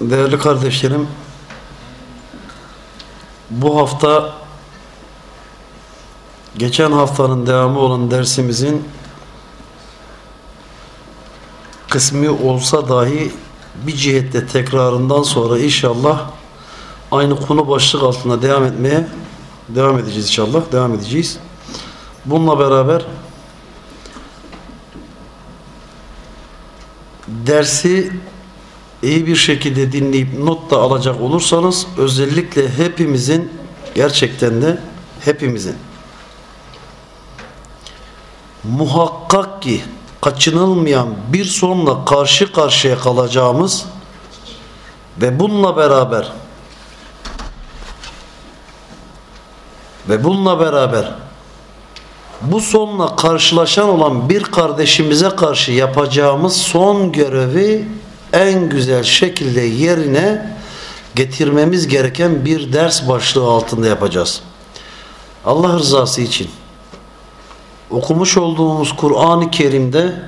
Değerli kardeşlerim, bu hafta geçen haftanın devamı olan dersimizin kısmı olsa dahi bir cihette tekrarından sonra inşallah aynı konu başlık altında devam etmeye devam edeceğiz inşallah. Devam edeceğiz. Bununla beraber dersi iyi bir şekilde dinleyip not da alacak olursanız özellikle hepimizin gerçekten de hepimizin. Muhakkak ki kaçınılmayan bir sonla karşı karşıya kalacağımız ve bununla beraber ve bununla beraber bu sonla karşılaşan olan bir kardeşimize karşı yapacağımız son görevi en güzel şekilde yerine getirmemiz gereken bir ders başlığı altında yapacağız. Allah rızası için okumuş olduğumuz Kur'an-ı Kerim'de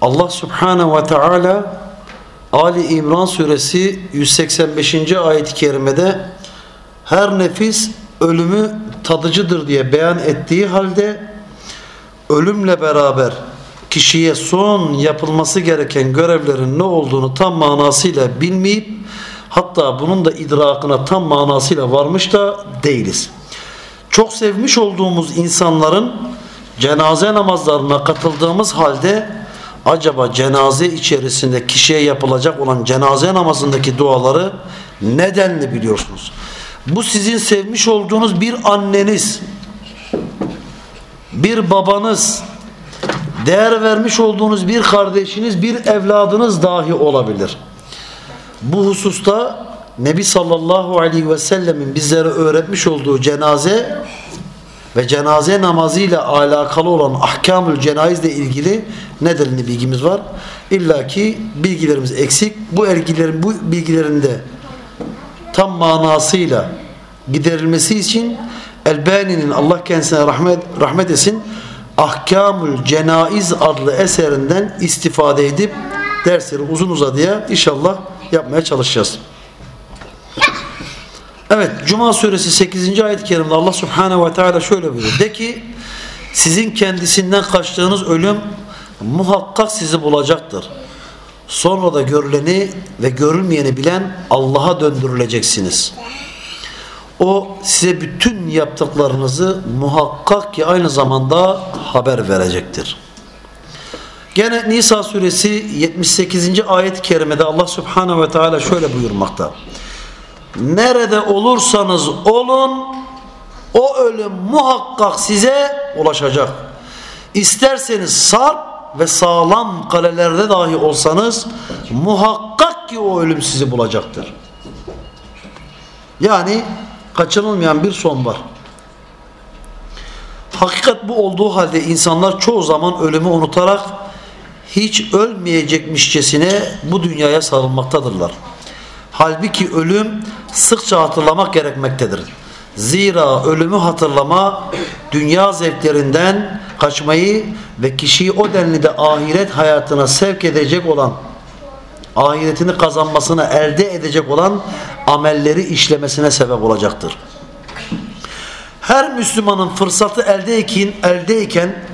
Allah Subhanahu ve Teala Ali İmran suresi 185. ayet-i kerimede her nefis ölümü tadıcıdır diye beyan ettiği halde ölümle beraber kişiye son yapılması gereken görevlerin ne olduğunu tam manasıyla bilmeyip hatta bunun da idrakına tam manasıyla varmış da değiliz. Çok sevmiş olduğumuz insanların cenaze namazlarına katıldığımız halde acaba cenaze içerisinde kişiye yapılacak olan cenaze namazındaki duaları nedenli biliyorsunuz. Bu sizin sevmiş olduğunuz bir anneniz, bir babanız, değer vermiş olduğunuz bir kardeşiniz, bir evladınız dahi olabilir. Bu hususta Nebi sallallahu aleyhi ve sellemin bizlere öğretmiş olduğu cenaze ve cenaze namazıyla alakalı olan ahkamül cenazle ilgili ne delini bilgimiz var. İlla ki bilgilerimiz eksik. Bu bilgilerin bu bilgilerinde tam manasıyla giderilmesi için Elbani'nin Allah kendisine rahmet, rahmet etsin Ahkamül Cenaiz adlı eserinden istifade edip dersleri uzun uzadıya inşallah yapmaya çalışacağız. Evet Cuma suresi 8. ayet-i kerimde Allah subhanehu ve teala şöyle buyuruyor. De ki sizin kendisinden kaçtığınız ölüm muhakkak sizi bulacaktır. Sonra da görüleni ve görülmeyeni bilen Allah'a döndürüleceksiniz. O size bütün yaptıklarınızı muhakkak ki aynı zamanda haber verecektir. Gene Nisa suresi 78. ayet-i kerimede Allah subhanehu ve teala şöyle buyurmakta. Nerede olursanız olun o ölüm muhakkak size ulaşacak. İsterseniz sarp ve sağlam kalelerde dahi olsanız muhakkak ki o ölüm sizi bulacaktır. Yani kaçınılmayan bir son var. Hakikat bu olduğu halde insanlar çoğu zaman ölümü unutarak hiç ölmeyecekmişçesine bu dünyaya sarılmaktadırlar. Halbuki ölüm sıkça hatırlamak gerekmektedir. Zira ölümü hatırlama dünya zevklerinden kaçmayı ve kişiyi o denli de ahiret hayatına sevk edecek olan ahiretini kazanmasına elde edecek olan amelleri işlemesine sebep olacaktır. Her Müslümanın fırsatı eldeyken, eldeyken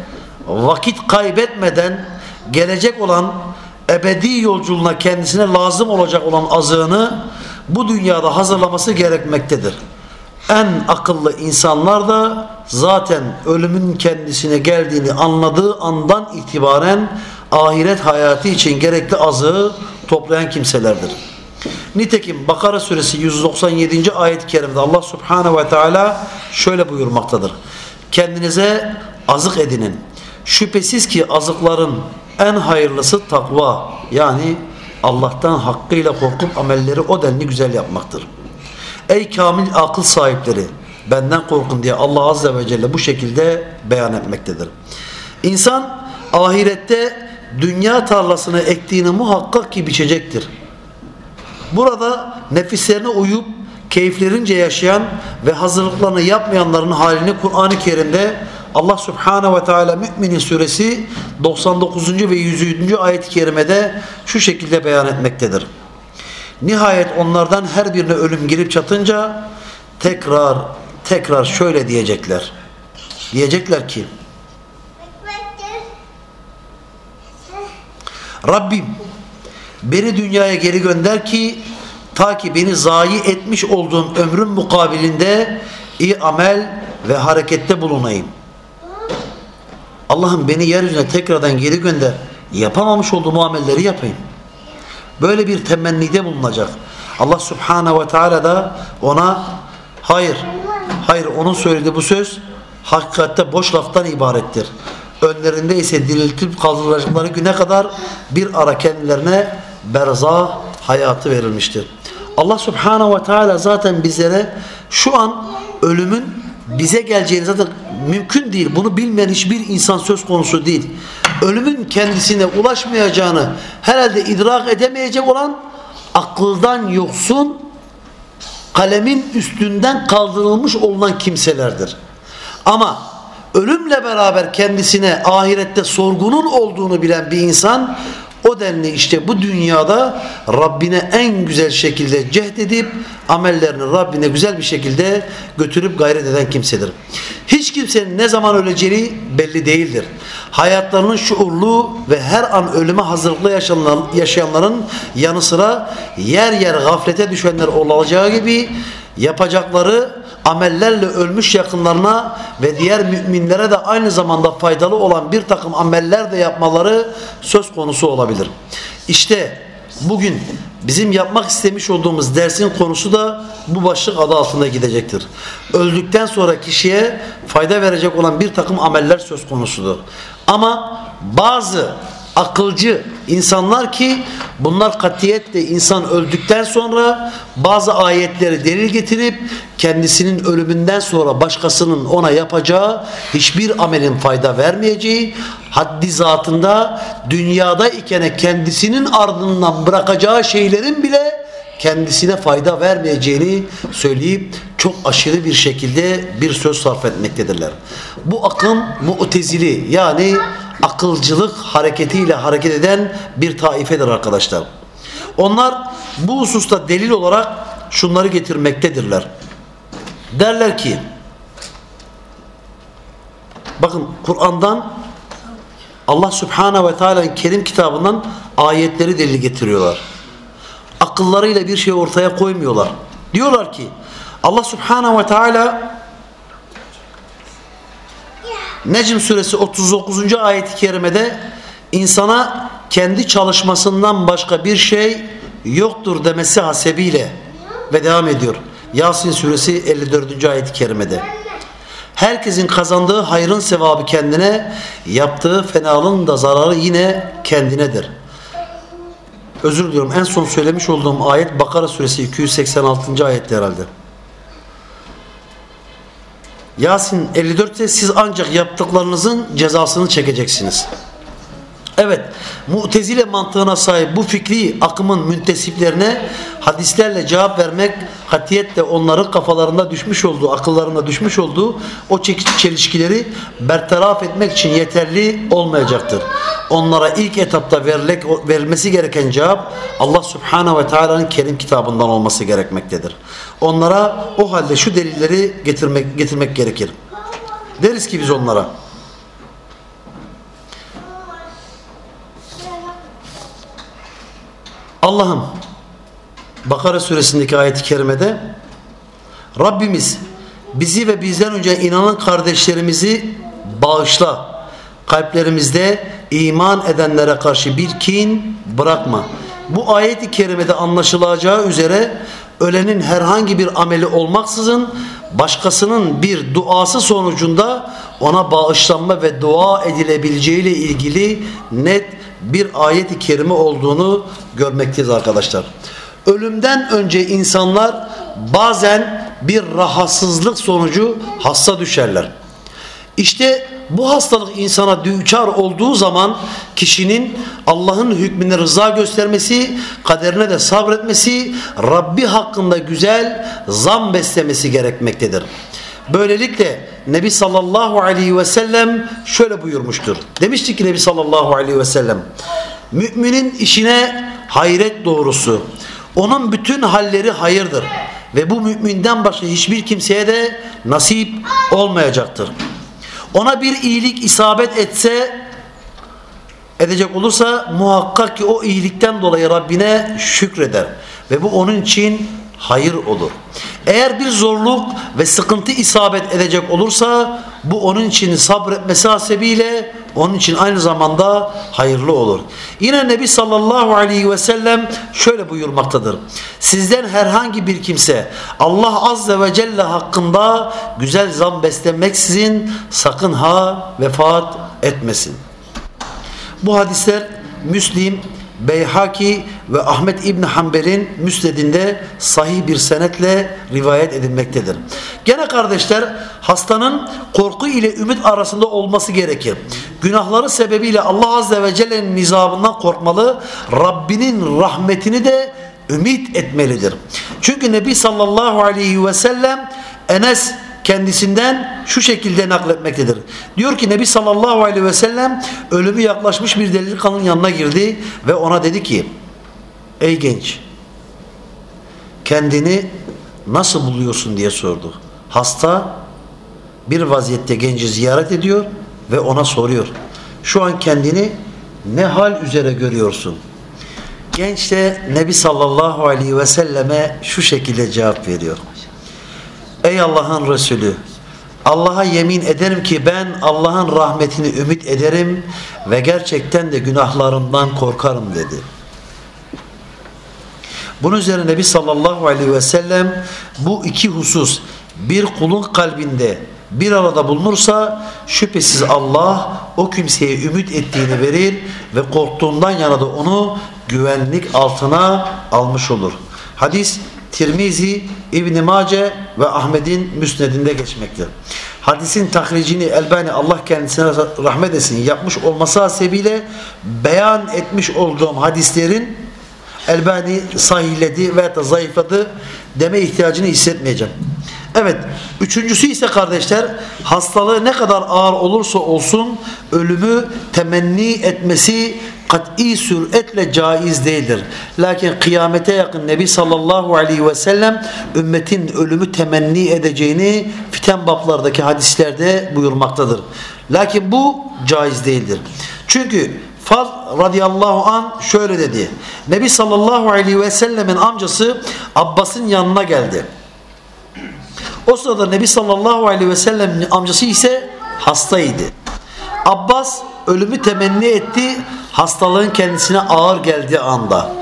vakit kaybetmeden gelecek olan ebedi yolculuğuna kendisine lazım olacak olan azığını bu dünyada hazırlaması gerekmektedir. En akıllı insanlar da zaten ölümün kendisine geldiğini anladığı andan itibaren ahiret hayatı için gerekli azığı toplayan kimselerdir. Nitekim Bakara suresi 197. ayet-i kerimde Allah subhanehu ve teala şöyle buyurmaktadır. Kendinize azık edinin. Şüphesiz ki azıkların en hayırlısı takva yani Allah'tan hakkıyla korkup amelleri o denli güzel yapmaktır. Ey kamil akıl sahipleri benden korkun diye Allah Azze ve Celle bu şekilde beyan etmektedir. İnsan ahirette dünya tarlasını ektiğini muhakkak ki biçecektir. Burada nefislerine uyup keyiflerince yaşayan ve hazırlıklarını yapmayanların halini Kur'an-ı Kerim'de Allah Subhanahu ve Teala Müminin suresi 99. ve 107. ayet-i kerimede şu şekilde beyan etmektedir. Nihayet onlardan her birine ölüm girip çatınca tekrar tekrar şöyle diyecekler. Diyecekler ki Rabbim beni dünyaya geri gönder ki ta ki beni zayi etmiş olduğum ömrüm mukabilinde iyi amel ve harekette bulunayım. Allah'ım beni yeryüzüne tekrardan geri gönder. Yapamamış olduğum amelleri yapayım. Böyle bir temennide bulunacak. Allah Subhanahu ve Teala da ona hayır, hayır onun söylediği bu söz hakikatte boş laftan ibarettir. Önlerinde ise diriltip kaldırılacakları güne kadar bir ara kendilerine berza hayatı verilmiştir. Allah Subhanahu ve Teala zaten bizlere şu an ölümün bize geleceğini zaten mümkün değil. Bunu bilmeyen hiçbir insan söz konusu değil. Ölümün kendisine ulaşmayacağını herhalde idrak edemeyecek olan akıldan yoksun kalemin üstünden kaldırılmış olunan kimselerdir. Ama ölümle beraber kendisine ahirette sorgunun olduğunu bilen bir insan o denli işte bu dünyada Rabbine en güzel şekilde cehd edip amellerini Rabbine güzel bir şekilde götürüp gayret eden kimsedir. Hiç kimsenin ne zaman öleceği belli değildir. Hayatlarının şuurlu ve her an ölüme hazırlıklı yaşayanların yanı sıra yer yer gaflete düşenler olacağı gibi yapacakları amellerle ölmüş yakınlarına ve diğer müminlere de aynı zamanda faydalı olan bir takım ameller de yapmaları söz konusu olabilir. İşte bugün bizim yapmak istemiş olduğumuz dersin konusu da bu başlık adı altında gidecektir. Öldükten sonra kişiye fayda verecek olan bir takım ameller söz konusudur. Ama bazı akılcı insanlar ki bunlar katiyetle insan öldükten sonra bazı ayetleri delil getirip kendisinin ölümünden sonra başkasının ona yapacağı hiçbir amelin fayda vermeyeceği haddi zatında dünyada ikene kendisinin ardından bırakacağı şeylerin bile kendisine fayda vermeyeceğini söyleyip çok aşırı bir şekilde bir söz sarf etmektedirler. Bu akım mu'tezili yani akılcılık hareketiyle hareket eden bir taifedir arkadaşlar. Onlar bu hususta delil olarak şunları getirmektedirler. Derler ki bakın Kur'an'dan Allah Subhanahu ve Teala'nın Kerim kitabından ayetleri delil getiriyorlar. Akıllarıyla bir şey ortaya koymuyorlar. Diyorlar ki Allah Subhanahu ve Teala Necm suresi 39. ayet-i kerimede insana kendi çalışmasından başka bir şey yoktur demesi hasebiyle ve devam ediyor. Yasin suresi 54. ayet-i kerimede. Herkesin kazandığı hayrın sevabı kendine, yaptığı fenalığın da zararı yine kendinedir. Özür diliyorum en son söylemiş olduğum ayet Bakara suresi 286. ayette herhalde. Yasin 54'te siz ancak yaptıklarınızın cezasını çekeceksiniz. Evet, mutezile mantığına sahip bu fikri akımın müntesiplerine hadislerle cevap vermek katiyetle onların kafalarında düşmüş olduğu, akıllarında düşmüş olduğu o çelişkileri bertaraf etmek için yeterli olmayacaktır. Onlara ilk etapta verilek, verilmesi gereken cevap Allah Subhanahu ve Taala'nın Kerim kitabından olması gerekmektedir. Onlara o halde şu delilleri getirmek, getirmek gerekir. Deriz ki biz onlara Allah'ım Bakara suresindeki ayet-i kerimede Rabbimiz bizi ve bizden önce inanan kardeşlerimizi bağışla. Kalplerimizde iman edenlere karşı bir kin bırakma. Bu ayet-i kerimede anlaşılacağı üzere ölenin herhangi bir ameli olmaksızın başkasının bir duası sonucunda ona bağışlanma ve dua edilebileceği ile ilgili net bir ayet-i kerime olduğunu görmekteyiz arkadaşlar. Ölümden önce insanlar bazen bir rahatsızlık sonucu hasta düşerler. İşte bu hastalık insana düçar olduğu zaman kişinin Allah'ın hükmüne rıza göstermesi, kaderine de sabretmesi, Rabbi hakkında güzel zam beslemesi gerekmektedir. Böylelikle Nebi sallallahu aleyhi ve sellem şöyle buyurmuştur. Demişti ki Nebi sallallahu aleyhi ve sellem müminin işine hayret doğrusu onun bütün halleri hayırdır ve bu müminden başka hiçbir kimseye de nasip olmayacaktır. Ona bir iyilik isabet etse edecek olursa muhakkak ki o iyilikten dolayı Rabbine şükreder ve bu onun için hayır olur. Eğer bir zorluk ve sıkıntı isabet edecek olursa bu onun için sabretmesi hasebiyle onun için aynı zamanda hayırlı olur. Yine Nebi sallallahu aleyhi ve sellem şöyle buyurmaktadır. Sizden herhangi bir kimse Allah azze ve celle hakkında güzel zan beslemeksizin sakın ha vefat etmesin. Bu hadisler Müslim, Beyhaki ve Ahmet İbn Hanbel'in müsnedinde sahih bir senetle rivayet edilmektedir. Gene kardeşler hastanın korku ile ümit arasında olması gerekir. Günahları sebebiyle Allah Azze ve Celle'nin nizabından korkmalı, Rabbinin rahmetini de ümit etmelidir. Çünkü Nebi sallallahu aleyhi ve sellem Enes kendisinden şu şekilde nakletmektedir. Diyor ki Nebi sallallahu aleyhi ve sellem ölümü yaklaşmış bir delikanlının yanına girdi ve ona dedi ki Ey genç kendini nasıl buluyorsun diye sordu. Hasta bir vaziyette genci ziyaret ediyor ve ona soruyor. Şu an kendini ne hal üzere görüyorsun? Genç de Nebi sallallahu aleyhi ve selleme şu şekilde cevap veriyor. Ey Allah'ın Resulü Allah'a yemin ederim ki ben Allah'ın rahmetini ümit ederim ve gerçekten de günahlarımdan korkarım dedi. Bunun üzerine Nebi sallallahu aleyhi ve sellem bu iki husus bir kulun kalbinde bir arada bulunursa şüphesiz Allah o kimseye ümit ettiğini verir ve korktuğundan yana da onu güvenlik altına almış olur. Hadis Tirmizi, İbn Mace ve Ahmet'in müsnedinde geçmektedir. Hadisin tahricini Elbani Allah kendisine rahmet etsin yapmış olması hasebiyle beyan etmiş olduğum hadislerin Elbani sahihledi veya da zayıfladı deme ihtiyacını hissetmeyeceğim. Evet, üçüncüsü ise kardeşler hastalığı ne kadar ağır olursa olsun ölümü temenni etmesi kat'i süretle caiz değildir. Lakin kıyamete yakın Nebi sallallahu aleyhi ve sellem ümmetin ölümü temenni edeceğini fiten bablardaki hadislerde buyurmaktadır. Lakin bu caiz değildir. Çünkü Faz radıyallahu an şöyle dedi. Nebi sallallahu aleyhi ve sellemin amcası Abbas'ın yanına geldi. O sırada Nebi sallallahu aleyhi ve sellemin amcası ise hastaydı. Abbas ölümü temenni etti hastalığın kendisine ağır geldiği anda.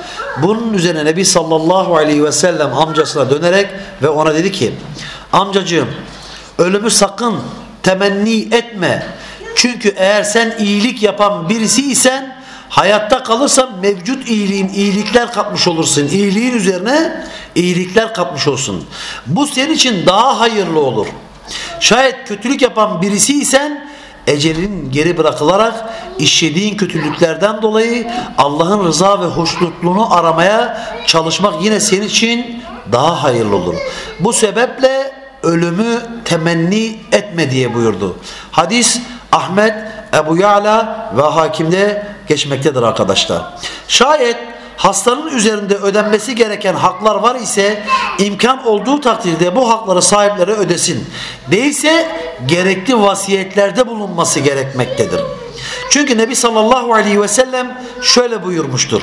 Bunun üzerine Nebi sallallahu aleyhi ve sellem amcasına dönerek ve ona dedi ki amcacığım ölümü sakın temenni etme. Çünkü eğer sen iyilik yapan birisi isen hayatta kalırsan mevcut iyiliğin iyilikler katmış olursun. İyiliğin üzerine iyilikler katmış olsun. Bu senin için daha hayırlı olur. Şayet kötülük yapan birisi isen ecelin geri bırakılarak işlediğin kötülüklerden dolayı Allah'ın rıza ve hoşnutluğunu aramaya çalışmak yine senin için daha hayırlı olur. Bu sebeple ölümü temenni etme diye buyurdu. Hadis Ahmet, Ebu Ya'la ve Hakim'de geçmektedir arkadaşlar. Şayet hastanın üzerinde ödenmesi gereken haklar var ise imkan olduğu takdirde bu hakları sahipleri ödesin. Değilse gerekli vasiyetlerde bulunması gerekmektedir. Çünkü Nebi sallallahu aleyhi ve sellem şöyle buyurmuştur.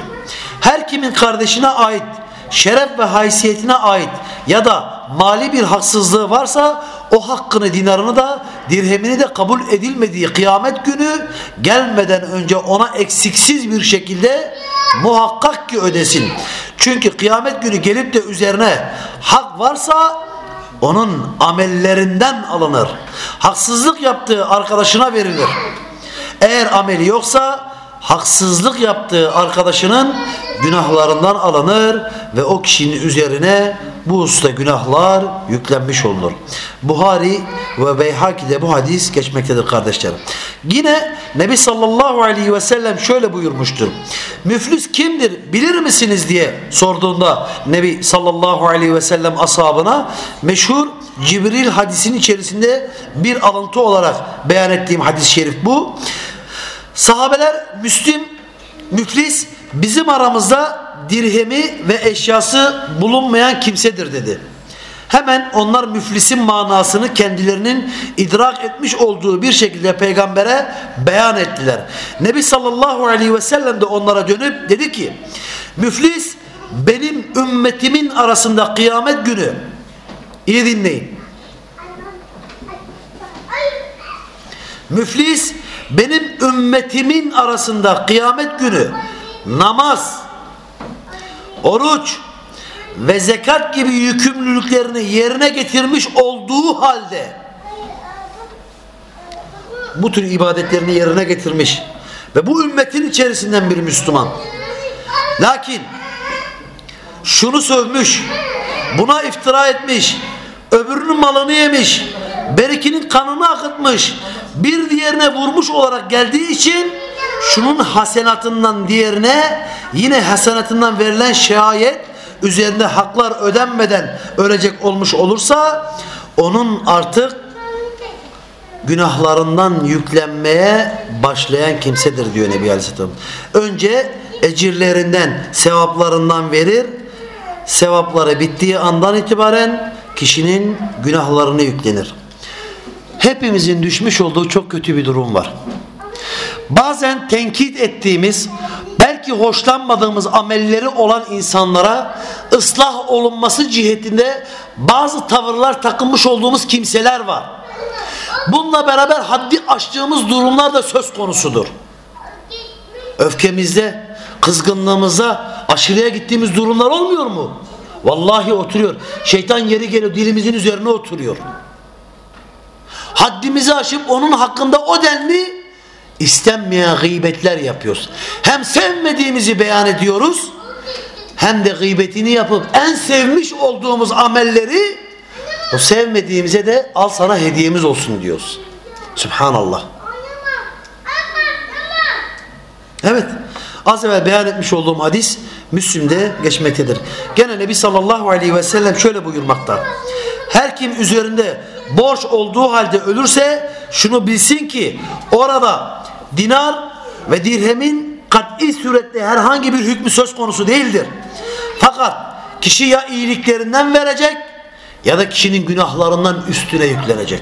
Her kimin kardeşine ait şeref ve haysiyetine ait ya da mali bir haksızlığı varsa o hakkını dinarını da dirhemini de kabul edilmediği kıyamet günü gelmeden önce ona eksiksiz bir şekilde muhakkak ki ödesin. Çünkü kıyamet günü gelip de üzerine hak varsa onun amellerinden alınır. Haksızlık yaptığı arkadaşına verilir. Eğer ameli yoksa haksızlık yaptığı arkadaşının günahlarından alınır ve o kişinin üzerine bu usta günahlar yüklenmiş olunur. Buhari ve Beyhaki'de bu hadis geçmektedir kardeşlerim. Yine Nebi sallallahu aleyhi ve sellem şöyle buyurmuştur. Müflis kimdir bilir misiniz diye sorduğunda Nebi sallallahu aleyhi ve sellem ashabına meşhur Cibril hadisinin içerisinde bir alıntı olarak beyan ettiğim hadis-i şerif bu. Sahabeler Müslim, müflis bizim aramızda dirhemi ve eşyası bulunmayan kimsedir dedi. Hemen onlar müflisin manasını kendilerinin idrak etmiş olduğu bir şekilde peygambere beyan ettiler. Nebi sallallahu aleyhi ve sellem de onlara dönüp dedi ki müflis benim ümmetimin arasında kıyamet günü iyi dinleyin. Müflis benim ümmetimin arasında kıyamet günü namaz, oruç ve zekat gibi yükümlülüklerini yerine getirmiş olduğu halde bu tür ibadetlerini yerine getirmiş ve bu ümmetin içerisinden bir Müslüman. Lakin şunu sövmüş, buna iftira etmiş, öbürünün malını yemiş, berikinin kanını akıtmış, bir diğerine vurmuş olarak geldiği için şunun hasenatından diğerine yine hasenatından verilen şayet üzerinde haklar ödenmeden ölecek olmuş olursa onun artık günahlarından yüklenmeye başlayan kimsedir diyor Nebi Aleyhisselam. Önce ecirlerinden, sevaplarından verir. Sevapları bittiği andan itibaren kişinin günahlarını yüklenir. Hepimizin düşmüş olduğu çok kötü bir durum var. Bazen tenkit ettiğimiz, belki hoşlanmadığımız amelleri olan insanlara ıslah olunması cihetinde bazı tavırlar takılmış olduğumuz kimseler var. Bununla beraber haddi aştığımız durumlar da söz konusudur. Öfkemizde, kızgınlığımızda aşırıya gittiğimiz durumlar olmuyor mu? Vallahi oturuyor. Şeytan yeri geliyor dilimizin üzerine oturuyor. Haddimizi aşıp onun hakkında o denli istenmeyen gıybetler yapıyoruz. Hem sevmediğimizi beyan ediyoruz hem de gıybetini yapıp en sevmiş olduğumuz amelleri o sevmediğimize de al sana hediyemiz olsun diyoruz. Subhanallah. Evet. Az evvel beyan etmiş olduğum hadis Müslim'de geçmektedir. Gene Nebi sallallahu aleyhi ve sellem şöyle buyurmakta. Her kim üzerinde borç olduğu halde ölürse şunu bilsin ki orada dinar ve dirhemin kat'i suretle herhangi bir hükmü söz konusu değildir. Fakat kişi ya iyiliklerinden verecek ya da kişinin günahlarından üstüne yüklenecek.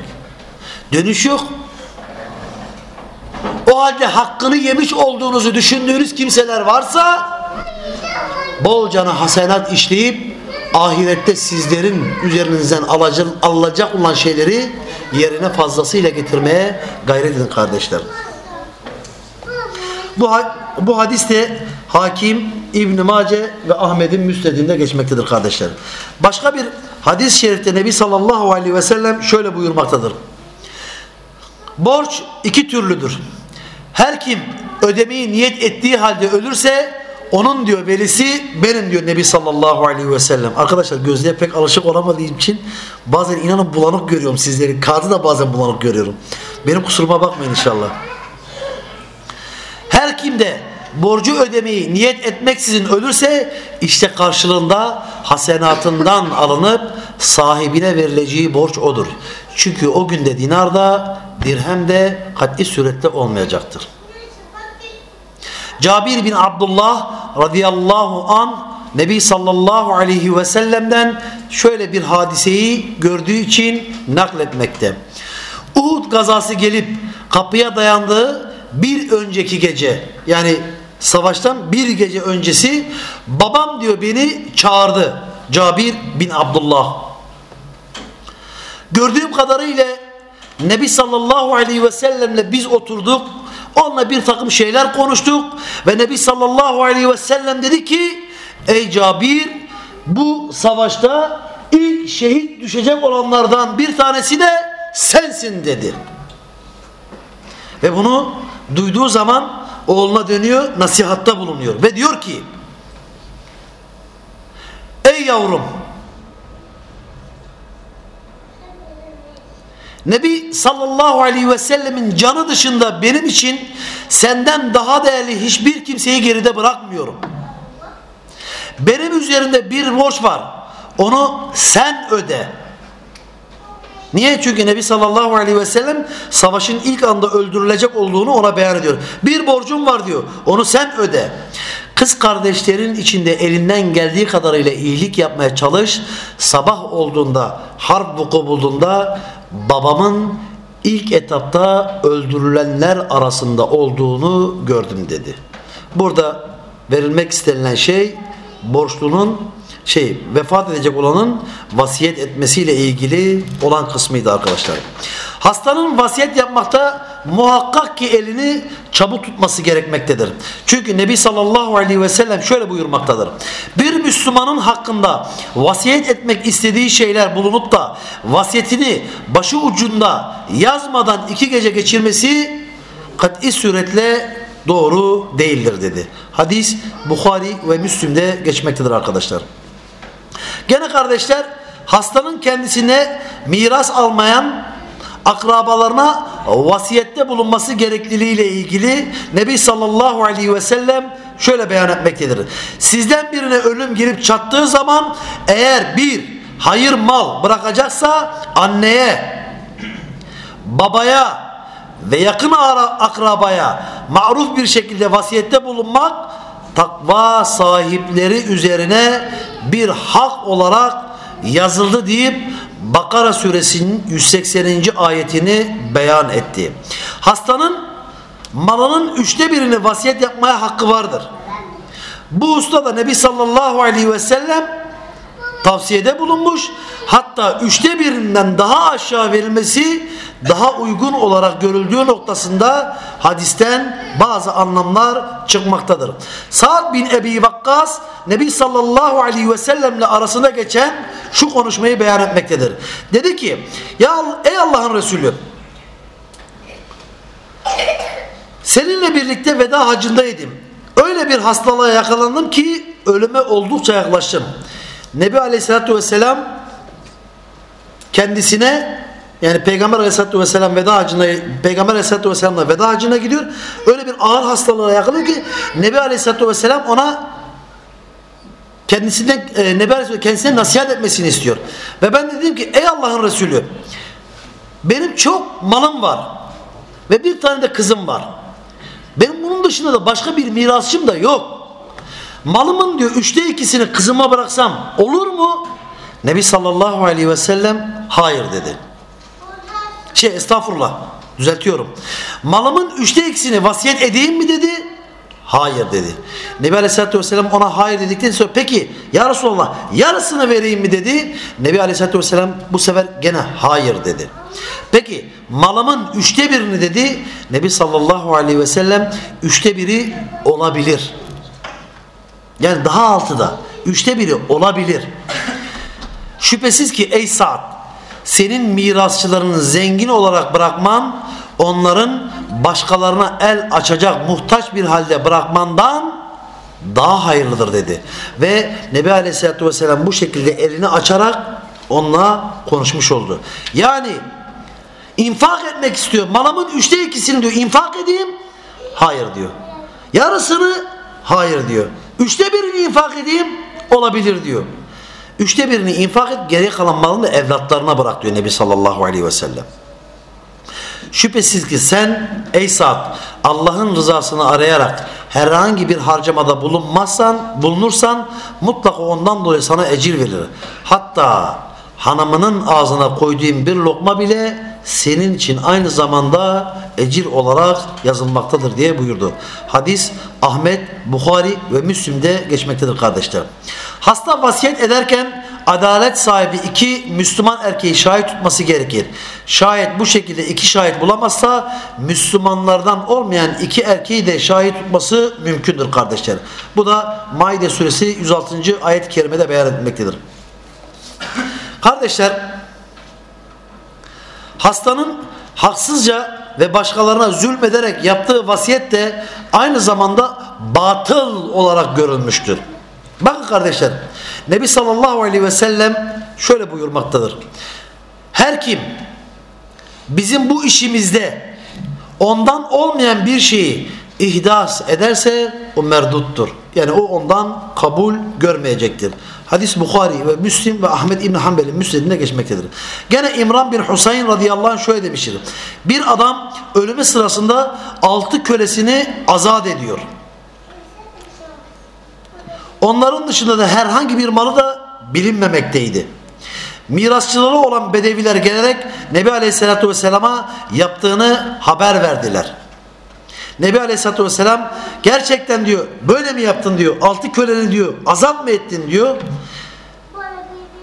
Dönüş yok. O halde hakkını yemiş olduğunuzu düşündüğünüz kimseler varsa bolcana hasenat işleyip ahirette sizlerin üzerinizden alacak, alacak olan şeyleri yerine fazlasıyla getirmeye gayret edin kardeşler. Bu, bu hadis de Hakim, İbn Mace ve Ahmet'in müsnedinde geçmektedir kardeşler. Başka bir hadis-i şerifte Nebi sallallahu aleyhi ve sellem şöyle buyurmaktadır. Borç iki türlüdür. Her kim ödemeyi niyet ettiği halde ölürse onun diyor velisi benim diyor Nebi sallallahu aleyhi ve sellem. Arkadaşlar gözlüğe pek alışık olamadığım için bazen inanın bulanık görüyorum sizleri. Kağıdı da bazen bulanık görüyorum. Benim kusuruma bakmayın inşallah. Her kim de borcu ödemeyi niyet etmeksizin ölürse işte karşılığında hasenatından alınıp sahibine verileceği borç odur. Çünkü o günde dinar da dirhem de kat'i surette olmayacaktır. Cabir bin Abdullah radıyallahu an Nebi sallallahu aleyhi ve sellem'den şöyle bir hadiseyi gördüğü için nakletmekte. Uhud gazası gelip kapıya dayandığı bir önceki gece yani savaştan bir gece öncesi babam diyor beni çağırdı. Cabir bin Abdullah. Gördüğüm kadarıyla Nebi sallallahu aleyhi ve sellemle biz oturduk. Onunla bir takım şeyler konuştuk. Ve Nebi sallallahu aleyhi ve sellem dedi ki Ey Cabir bu savaşta ilk şehit düşecek olanlardan bir tanesi de sensin dedi. Ve bunu duyduğu zaman oğluna dönüyor, nasihatta bulunuyor ve diyor ki Ey yavrum Nebi sallallahu aleyhi ve sellemin canı dışında benim için senden daha değerli hiçbir kimseyi geride bırakmıyorum. Benim üzerinde bir borç var. Onu sen öde. Niye? Çünkü Nebi sallallahu aleyhi ve sellem savaşın ilk anda öldürülecek olduğunu ona beyan ediyor. Bir borcum var diyor. Onu sen öde. Kız kardeşlerin içinde elinden geldiği kadarıyla iyilik yapmaya çalış. Sabah olduğunda, harp vuku bulduğunda babamın ilk etapta öldürülenler arasında olduğunu gördüm dedi. Burada verilmek istenilen şey borçlunun şey vefat edecek olanın vasiyet etmesiyle ilgili olan kısmıydı arkadaşlar. Hastanın vasiyet yapmakta muhakkak ki elini çabuk tutması gerekmektedir. Çünkü Nebi sallallahu aleyhi ve sellem şöyle buyurmaktadır. Bir Müslümanın hakkında vasiyet etmek istediği şeyler bulunup da vasiyetini başı ucunda yazmadan iki gece geçirmesi kat'i suretle doğru değildir dedi. Hadis Bukhari ve Müslim'de geçmektedir arkadaşlar. Gene kardeşler hastanın kendisine miras almayan akrabalarına vasiyette bulunması gerekliliğiyle ilgili Nebi sallallahu aleyhi ve sellem şöyle beyan etmektedir. Sizden birine ölüm gelip çattığı zaman eğer bir hayır mal bırakacaksa anneye, babaya ve yakın akrabaya maruf bir şekilde vasiyette bulunmak takva sahipleri üzerine bir hak olarak yazıldı deyip Bakara suresinin 180. ayetini beyan etti. Hastanın malının üçte birini vasiyet yapmaya hakkı vardır. Bu usta da Nebi sallallahu aleyhi ve sellem tavsiyede bulunmuş. Hatta üçte birinden daha aşağı verilmesi daha uygun olarak görüldüğü noktasında hadisten bazı anlamlar çıkmaktadır. Sa'd bin Ebi Vakkas Nebi sallallahu aleyhi ve sellemle arasında geçen şu konuşmayı beyan etmektedir. Dedi ki ya ey Allah'ın Resulü seninle birlikte veda hacındaydım. Öyle bir hastalığa yakalandım ki ölüme oldukça yaklaştım. Nebi Aleyhisselatü Vesselam kendisine yani Peygamber Aleyhisselatü Vesselam veda hacına Peygamber Aleyhisselatü Vesselam'la veda hacına gidiyor. Öyle bir ağır hastalığa yakalıyor ki Nebi Aleyhisselatü Vesselam ona kendisinden e, Nebi Aleyhisselatü kendisine nasihat etmesini istiyor. Ve ben dedim ki ey Allah'ın Resulü benim çok malım var ve bir tane de kızım var. Benim bunun dışında da başka bir mirasçım da yok. Malımın diyor üçte ikisini kızıma bıraksam olur mu? Nebi sallallahu aleyhi ve sellem hayır dedi. Şey estağfurullah düzeltiyorum. Malımın üçte ikisini vasiyet edeyim mi dedi. Hayır dedi. Nebi Aleyhisselatü Vesselam ona hayır dedikten sonra peki ya Resulallah yarısını vereyim mi dedi. Nebi Aleyhisselatü Vesselam bu sefer gene hayır dedi. Peki malımın üçte birini dedi. Nebi sallallahu aleyhi ve sellem üçte biri olabilir. Yani daha altıda üçte biri olabilir. Şüphesiz ki ey Sa'd senin mirasçılarını zengin olarak bırakman onların başkalarına el açacak muhtaç bir halde bırakmandan daha hayırlıdır dedi. Ve Nebi Aleyhisselatü Vesselam bu şekilde elini açarak onunla konuşmuş oldu. Yani infak etmek istiyor. Malımın üçte ikisini diyor infak edeyim. Hayır diyor. Yarısını hayır diyor. Üçte birini infak edeyim olabilir diyor. Üçte birini infak et geri kalan malını evlatlarına bırak diyor Nebi sallallahu aleyhi ve sellem. Şüphesiz ki sen ey Sa'd Allah'ın rızasını arayarak herhangi bir harcamada bulunmazsan, bulunursan mutlaka ondan dolayı sana ecir verir. Hatta hanımının ağzına koyduğun bir lokma bile senin için aynı zamanda ecir olarak yazılmaktadır diye buyurdu. Hadis Ahmet, Bukhari ve Müslim'de geçmektedir kardeşler. Hasta vasiyet ederken adalet sahibi iki Müslüman erkeği şahit tutması gerekir. Şayet bu şekilde iki şahit bulamazsa Müslümanlardan olmayan iki erkeği de şahit tutması mümkündür kardeşler. Bu da Maide suresi 106. ayet-i kerimede beyan etmektedir. Kardeşler hastanın haksızca ve başkalarına zulmederek yaptığı vasiyet de aynı zamanda batıl olarak görülmüştür. Bakın kardeşler Nebi sallallahu aleyhi ve sellem şöyle buyurmaktadır. Her kim bizim bu işimizde ondan olmayan bir şeyi ihdas ederse o merduttur. Yani o ondan kabul görmeyecektir. Hadis Bukhari ve Müslim ve Ahmet İbni Hanbel'in müsnedinde geçmektedir. Gene İmran bin Husayn radıyallahu anh şöyle demiştir. Bir adam ölümü sırasında altı kölesini azat ediyor. Onların dışında da herhangi bir malı da bilinmemekteydi. Mirasçıları olan bedeviler gelerek Nebi Aleyhisselatü Vesselam'a yaptığını haber verdiler. Nebi Aleyhisselatü Vesselam gerçekten diyor böyle mi yaptın diyor altı köleni diyor azat mı ettin diyor.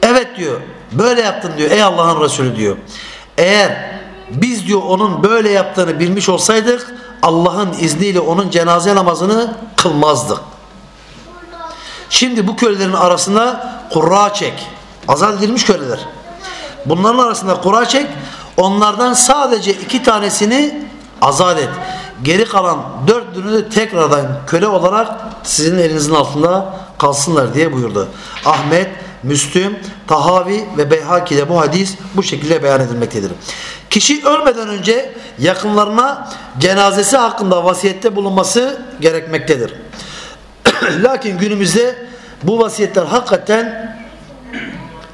Evet diyor böyle yaptın diyor ey Allah'ın Resulü diyor. Eğer biz diyor onun böyle yaptığını bilmiş olsaydık Allah'ın izniyle onun cenaze namazını kılmazdık. Şimdi bu kölelerin arasında kurra çek. Azat edilmiş köleler. Bunların arasında kura çek. Onlardan sadece iki tanesini azat et. Geri kalan dördünü de tekrardan köle olarak sizin elinizin altında kalsınlar diye buyurdu. Ahmet, Müslüm, Tahavi ve Beyhaki'de bu hadis bu şekilde beyan edilmektedir. Kişi ölmeden önce yakınlarına cenazesi hakkında vasiyette bulunması gerekmektedir. Lakin günümüzde bu vasiyetler hakikaten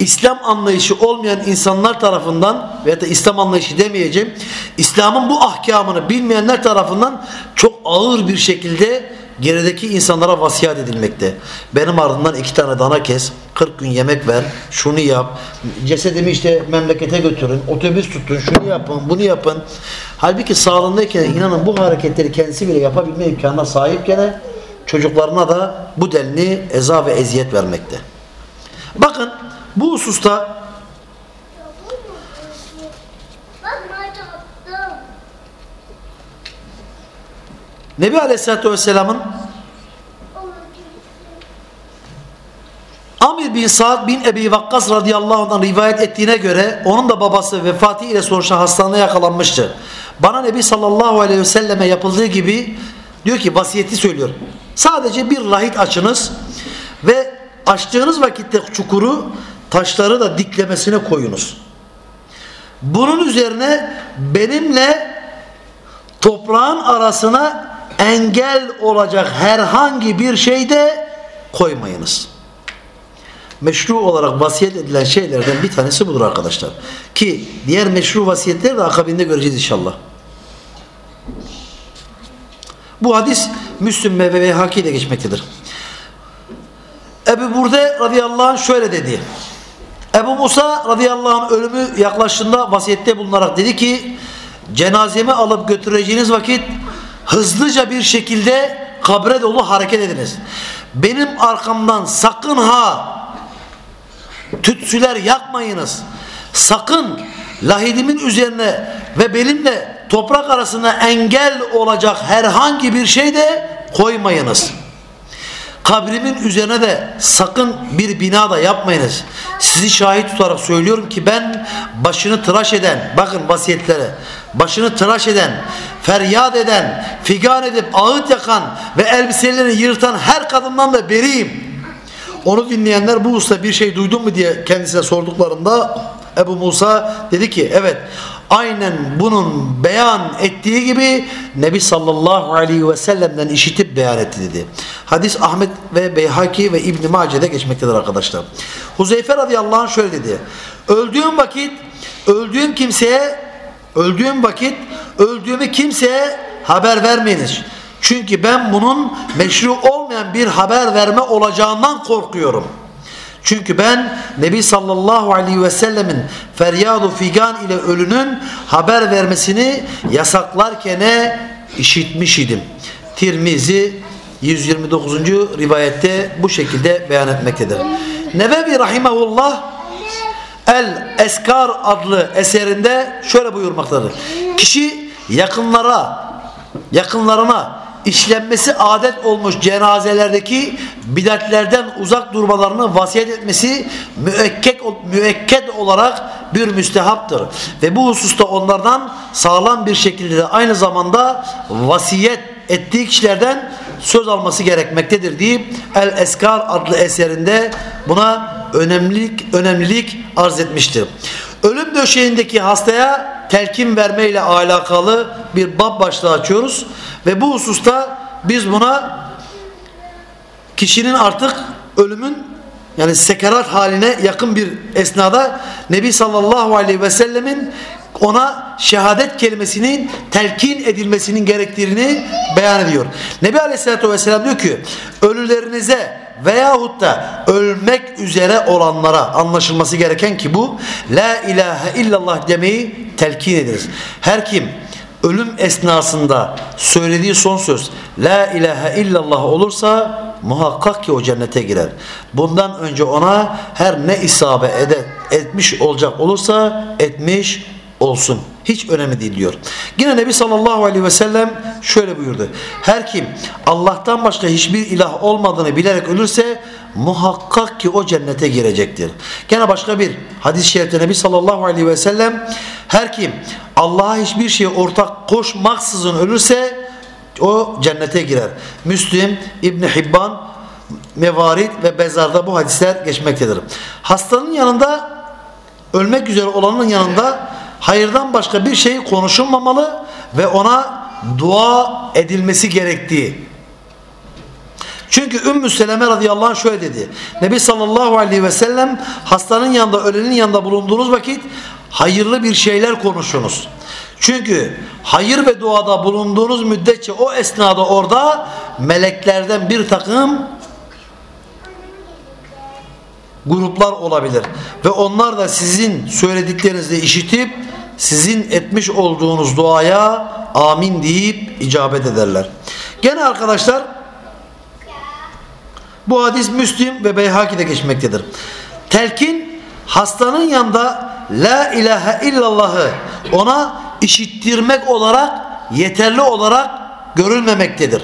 İslam anlayışı olmayan insanlar tarafından veya da İslam anlayışı demeyeceğim. İslam'ın bu ahkamını bilmeyenler tarafından çok ağır bir şekilde gerideki insanlara vasiyet edilmekte. Benim ardından iki tane dana kes, 40 gün yemek ver, şunu yap, cesedimi işte memlekete götürün, otobüs tutun, şunu yapın, bunu yapın. Halbuki sağlığındayken inanın bu hareketleri kendisi bile yapabilme imkanına sahipken çocuklarına da bu denli eza ve eziyet vermekte. Bakın bu hususta Nebi Aleyhisselatü Vesselam'ın Amir bin Sa'd bin Ebi Vakkas radıyallahu anh'dan rivayet ettiğine göre onun da babası vefatı ile sonuçta hastaneye yakalanmıştı. Bana Nebi sallallahu aleyhi ve selleme yapıldığı gibi diyor ki vasiyeti söylüyor. Sadece bir lahit açınız ve açtığınız vakitte çukuru taşları da diklemesine koyunuz. Bunun üzerine benimle toprağın arasına engel olacak herhangi bir şey de koymayınız. Meşru olarak vasiyet edilen şeylerden bir tanesi budur arkadaşlar. Ki diğer meşru vasiyetleri de akabinde göreceğiz inşallah. Bu hadis Müslüm ve Vehaki ile geçmektedir. Ebu Burde radıyallahu anh şöyle dedi. Ebu Musa radıyallahu anh ölümü yaklaştığında vasiyette bulunarak dedi ki cenazemi alıp götüreceğiniz vakit hızlıca bir şekilde kabre dolu hareket ediniz. Benim arkamdan sakın ha tütsüler yakmayınız. Sakın lahidimin üzerine ve benimle toprak arasında engel olacak herhangi bir şey de koymayınız. Kabrimin üzerine de sakın bir bina da yapmayınız. Sizi şahit tutarak söylüyorum ki ben başını tıraş eden, bakın vasiyetlere, başını tıraş eden, feryat eden, figan edip ağıt yakan ve elbiselerini yırtan her kadından da beriyim. Onu dinleyenler bu usta bir şey duydun mu diye kendisine sorduklarında Ebu Musa dedi ki evet aynen bunun beyan ettiği gibi Nebi sallallahu aleyhi ve sellem'den işitip beyan etti dedi. Hadis Ahmet ve Beyhaki ve İbn Mace'de geçmektedir arkadaşlar. Huzeyfe radıyallahu anh şöyle dedi. Öldüğüm vakit öldüğüm kimseye öldüğüm vakit öldüğümü kimseye haber vermeyiniz. Çünkü ben bunun meşru olmayan bir haber verme olacağından korkuyorum. Çünkü ben Nebi sallallahu aleyhi ve sellemin feryadu figan ile ölünün haber vermesini yasaklarken işitmiş idim. Tirmizi 129. rivayette bu şekilde beyan etmektedir. Nebevi rahimahullah El Eskar adlı eserinde şöyle buyurmaktadır. Kişi yakınlara yakınlarına işlenmesi adet olmuş cenazelerdeki bidatlerden uzak durmalarını vasiyet etmesi müekket, müekket olarak bir müstehaptır. Ve bu hususta onlardan sağlam bir şekilde de aynı zamanda vasiyet ettiği kişilerden söz alması gerekmektedir deyip El Eskar adlı eserinde buna önemlilik önemlilik arz etmiştir. Ölüm döşeğindeki hastaya telkin verme ile alakalı bir bab başlığı açıyoruz ve bu hususta biz buna kişinin artık ölümün yani sekerat haline yakın bir esnada Nebi sallallahu aleyhi ve sellemin ona şehadet kelimesinin telkin edilmesinin gerektiğini beyan ediyor. Nebi aleyhissalatü vesselam diyor ki ölülerinize veyahut da ölmek üzere olanlara anlaşılması gereken ki bu La ilahe illallah demeyi telkin ederiz. Her kim ölüm esnasında söylediği son söz La ilahe illallah olursa muhakkak ki o cennete girer. Bundan önce ona her ne isabe ede, etmiş olacak olursa etmiş olsun. Hiç önemli değil diyor. Yine Nebi sallallahu aleyhi ve sellem şöyle buyurdu. Her kim Allah'tan başka hiçbir ilah olmadığını bilerek ölürse muhakkak ki o cennete girecektir. Gene başka bir hadis-i şerifte Nebi sallallahu aleyhi ve sellem her kim Allah'a hiçbir şeye ortak koşmaksızın ölürse o cennete girer. Müslim, İbni Hibban, Mevarit ve Bezar'da bu hadisler geçmektedir. Hastanın yanında ölmek üzere olanın yanında hayırdan başka bir şey konuşulmamalı ve ona dua edilmesi gerektiği. Çünkü Ümmü Seleme radıyallahu anh şöyle dedi. Nebi sallallahu aleyhi ve sellem hastanın yanında ölenin yanında bulunduğunuz vakit hayırlı bir şeyler konuşunuz. Çünkü hayır ve duada bulunduğunuz müddetçe o esnada orada meleklerden bir takım gruplar olabilir. Ve onlar da sizin söylediklerinizi işitip sizin etmiş olduğunuz duaya amin deyip icabet ederler. Gene arkadaşlar bu hadis Müslim ve Beyhaki'de geçmektedir. Telkin hastanın yanında La ilahe illallahı ona işittirmek olarak yeterli olarak görülmemektedir.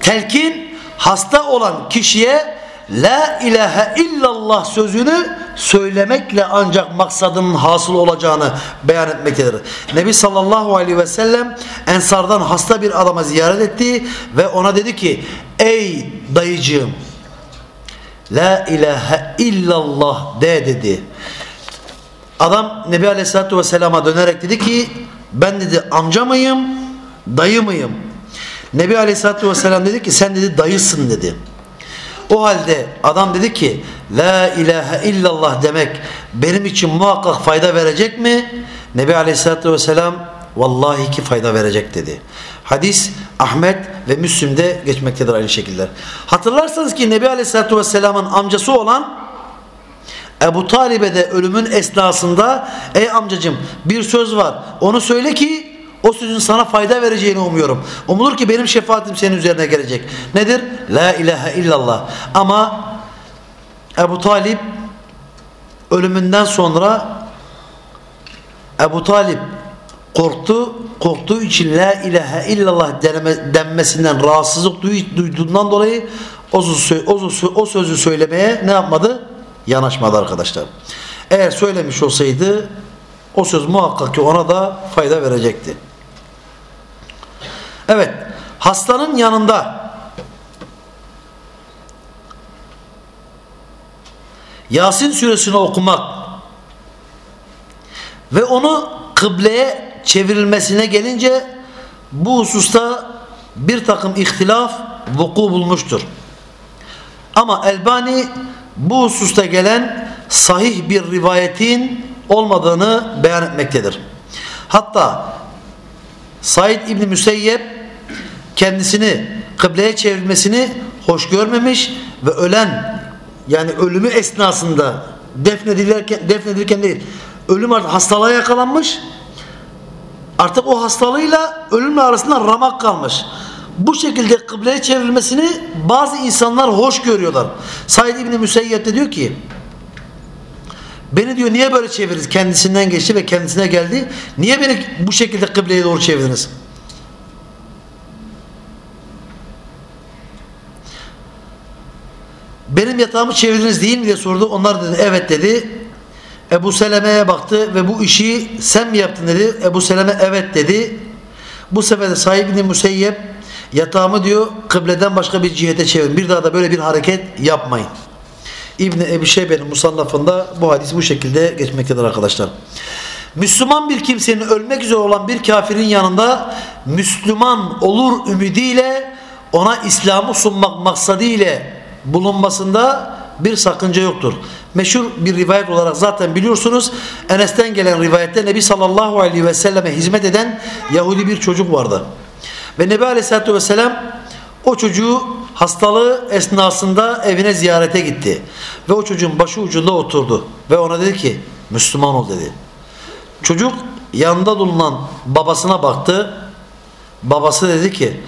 Telkin hasta olan kişiye La ilahe illallah sözünü söylemekle ancak maksadının hasıl olacağını beyan etmektedir. Nebi sallallahu aleyhi ve sellem ensardan hasta bir adama ziyaret etti ve ona dedi ki ey dayıcığım La ilahe illallah de dedi. Adam Nebi aleyhissalatü vesselama dönerek dedi ki ben dedi amca mıyım dayı mıyım? Nebi aleyhissalatü vesselam dedi ki sen dedi dayısın dedi. O halde adam dedi ki La ilahe illallah demek benim için muhakkak fayda verecek mi? Nebi Aleyhisselatü Vesselam vallahi ki fayda verecek dedi. Hadis Ahmet ve Müslim'de geçmektedir aynı şekilde. Hatırlarsanız ki Nebi Aleyhisselatü Vesselam'ın amcası olan Ebu Talib'e de ölümün esnasında ey amcacım bir söz var onu söyle ki o sözün sana fayda vereceğini umuyorum. Umulur ki benim şefaatim senin üzerine gelecek. Nedir? La ilahe illallah. Ama Ebu Talip ölümünden sonra Ebu Talip korktu. Korktuğu için la ilahe illallah denmesinden rahatsızlık duyduğundan dolayı o, o, o sözü söylemeye ne yapmadı? Yanaşmadı arkadaşlar. Eğer söylemiş olsaydı o söz muhakkak ki ona da fayda verecekti. Evet. Hastanın yanında Yasin suresini okumak ve onu kıbleye çevrilmesine gelince bu hususta bir takım ihtilaf vuku bulmuştur. Ama Elbani bu hususta gelen sahih bir rivayetin olmadığını beyan etmektedir. Hatta Said İbni Müseyyep kendisini kıbleye çevrilmesini hoş görmemiş ve ölen yani ölümü esnasında defnedilirken, defnedilirken değil ölüm artık hastalığa yakalanmış artık o hastalığıyla ölümle arasında ramak kalmış. Bu şekilde kıbleye çevrilmesini bazı insanlar hoş görüyorlar. Said İbni Müseyyep de diyor ki Beni diyor niye böyle çevirdiniz? Kendisinden geçti ve kendisine geldi. Niye beni bu şekilde kıbleye doğru çevirdiniz? Benim yatağımı çevirdiniz değil mi diye sordu. Onlar dedi evet dedi. Ebu Seleme'ye baktı ve bu işi sen mi yaptın dedi. Ebu Seleme evet dedi. Bu sefer de Sahib bin Müseyyep yatağımı diyor kıbleden başka bir cihete çevirin. Bir daha da böyle bir hareket yapmayın. İbni Ebi Şeybe'nin musannafında bu hadis bu şekilde geçmektedir arkadaşlar. Müslüman bir kimsenin ölmek üzere olan bir kafirin yanında Müslüman olur ümidiyle ona İslam'ı sunmak maksadıyla bulunmasında bir sakınca yoktur. Meşhur bir rivayet olarak zaten biliyorsunuz Enes'ten gelen rivayette Nebi sallallahu aleyhi ve selleme hizmet eden Yahudi bir çocuk vardı. Ve Nebi aleyhissalatü vesselam o çocuğu hastalığı esnasında evine ziyarete gitti. Ve o çocuğun başı ucunda oturdu. Ve ona dedi ki Müslüman ol dedi. Çocuk yanında bulunan babasına baktı. Babası dedi ki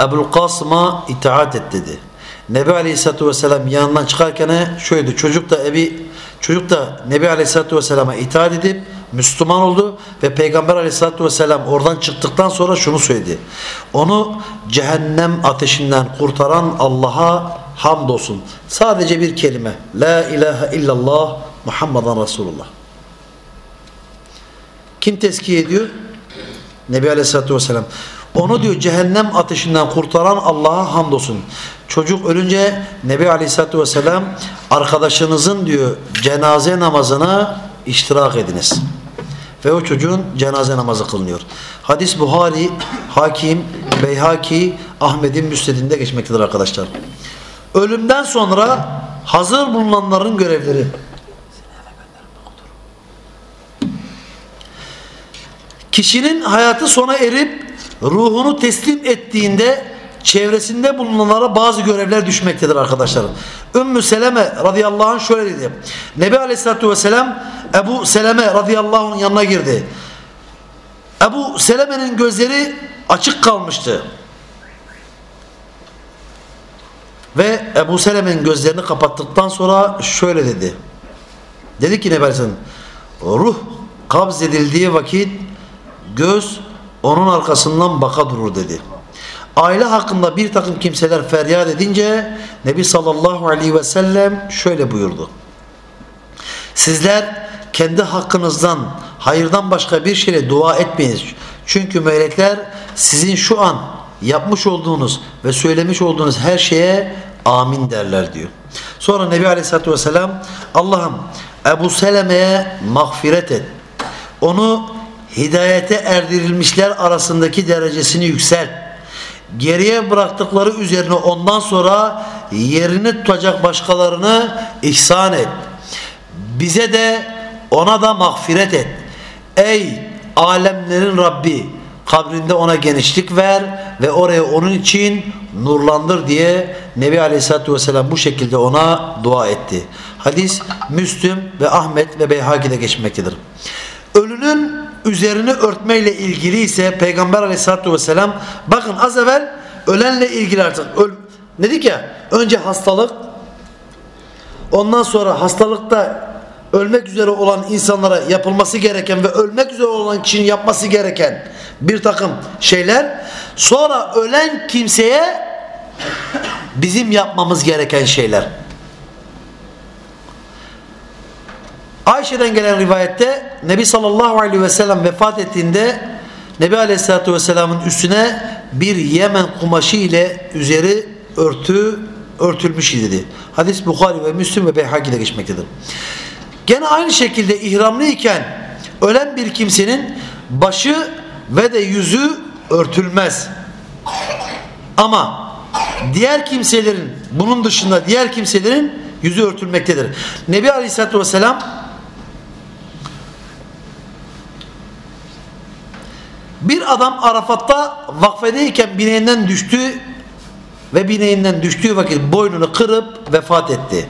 Ebul Kasım'a itaat et dedi. Nebi Aleyhisselatü Vesselam yanından çıkarken şöyle çocuk da ebi çocuk da Nebi Aleyhisselatü Vesselam'a itaat edip Müslüman oldu ve Peygamber Aleyhisselatü Vesselam oradan çıktıktan sonra şunu söyledi. Onu cehennem ateşinden kurtaran Allah'a hamdolsun. Sadece bir kelime. La ilahe illallah Muhammedan Resulullah. Kim tezkiye ediyor? Nebi Aleyhisselatü Vesselam. Onu diyor cehennem ateşinden kurtaran Allah'a hamdolsun. Çocuk ölünce Nebi Aleyhisselatü Vesselam arkadaşınızın diyor cenaze namazına iştirak ediniz. Ve o çocuğun cenaze namazı kılınıyor. Hadis Buhari, Hakim, Beyhaki, Ahmet'in müstedinde geçmektedir arkadaşlar. Ölümden sonra hazır bulunanların görevleri. Kişinin hayatı sona erip ruhunu teslim ettiğinde çevresinde bulunanlara bazı görevler düşmektedir arkadaşlar. Ümmü Seleme radıyallahu anh şöyle dedi. Nebi aleyhissalatü vesselam Ebu Seleme radıyallahu anh'ın yanına girdi. Ebu Seleme'nin gözleri açık kalmıştı. Ve Ebu Seleme'nin gözlerini kapattıktan sonra şöyle dedi. Dedi ki Nebi aleyhissalatü ruh kabz edildiği vakit göz onun arkasından baka durur dedi. Aile hakkında bir takım kimseler feryat edince Nebi sallallahu aleyhi ve sellem şöyle buyurdu. Sizler kendi hakkınızdan hayırdan başka bir şeyle dua etmeyiniz. Çünkü melekler sizin şu an yapmış olduğunuz ve söylemiş olduğunuz her şeye amin derler diyor. Sonra Nebi aleyhissalatü vesselam Allah'ım Ebu Seleme'ye mağfiret et. Onu hidayete erdirilmişler arasındaki derecesini yükselt. Geriye bıraktıkları üzerine ondan sonra yerini tutacak başkalarını ihsan et. Bize de ona da mağfiret et. Ey alemlerin Rabbi kabrinde ona genişlik ver ve oraya onun için nurlandır diye Nebi Aleyhisselatü Vesselam bu şekilde ona dua etti. Hadis Müslüm ve Ahmet ve Beyhaki'de geçmektedir. Ölünün üzerini örtmeyle ilgili ise Peygamber aleyhissalatü vesselam bakın az evvel ölenle ilgili artık öl, dedik ya önce hastalık ondan sonra hastalıkta ölmek üzere olan insanlara yapılması gereken ve ölmek üzere olan kişinin yapması gereken bir takım şeyler sonra ölen kimseye bizim yapmamız gereken şeyler. Ayşe'den gelen rivayette Nebi sallallahu aleyhi ve sellem vefat ettiğinde Nebi aleyhissalatü vesselamın üstüne bir Yemen kumaşı ile üzeri örtü örtülmüş idi. Hadis Bukhari ve Müslim ve Beyhaki'de geçmektedir. Gene aynı şekilde ihramlı iken ölen bir kimsenin başı ve de yüzü örtülmez. Ama diğer kimselerin bunun dışında diğer kimselerin yüzü örtülmektedir. Nebi Aleyhisselatü Vesselam Bir adam Arafat'ta vakfedeyken bineğinden düştü ve bineğinden düştüğü vakit boynunu kırıp vefat etti.